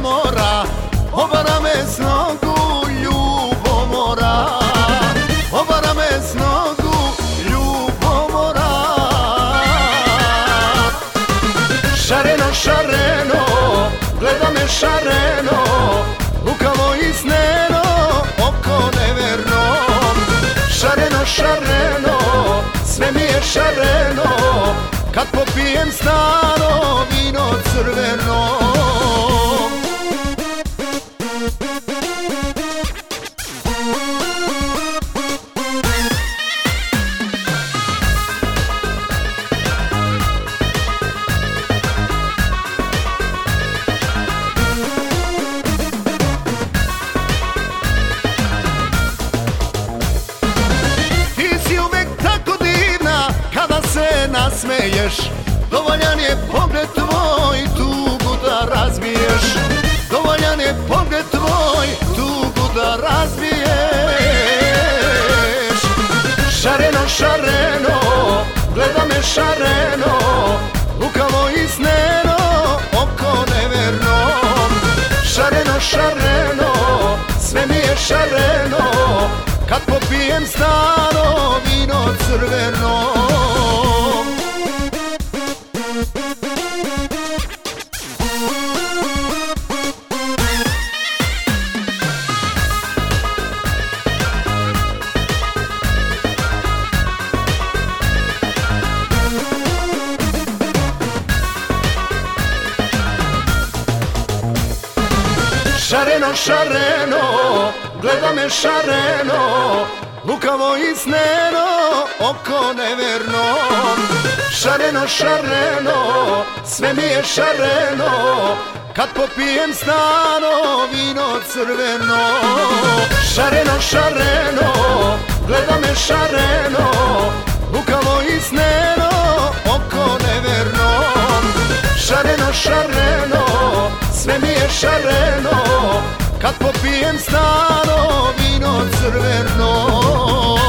mora Obara me s nogu ljubomora. Obara me s nogu ljubomora. Šareno, šareno, gleda me šareno Lukavo i sneno, oko neverno. Šareno, šareno, sve mi je šareno Kad popijem staro vino crveno nasmeješ Dovoljan je pogled tvoj tugu da razbiješ. Dovoljan je pogled tvoj tugu da razbiješ. Šareno, šareno, gleda me šareno Lukavo i sneno, oko neverno. Šareno, šareno, sve mi je šareno Kad popijem staro vino crveno Šareno, šareno, gleda me šareno Lukavo i sneno, oko neverno. Šareno, šareno, sve mi je šareno Kad popijem stano vino crveno. Šareno, šareno, gleda me šareno Lukavo i sneno, šareno Kad popijem staro vino crveno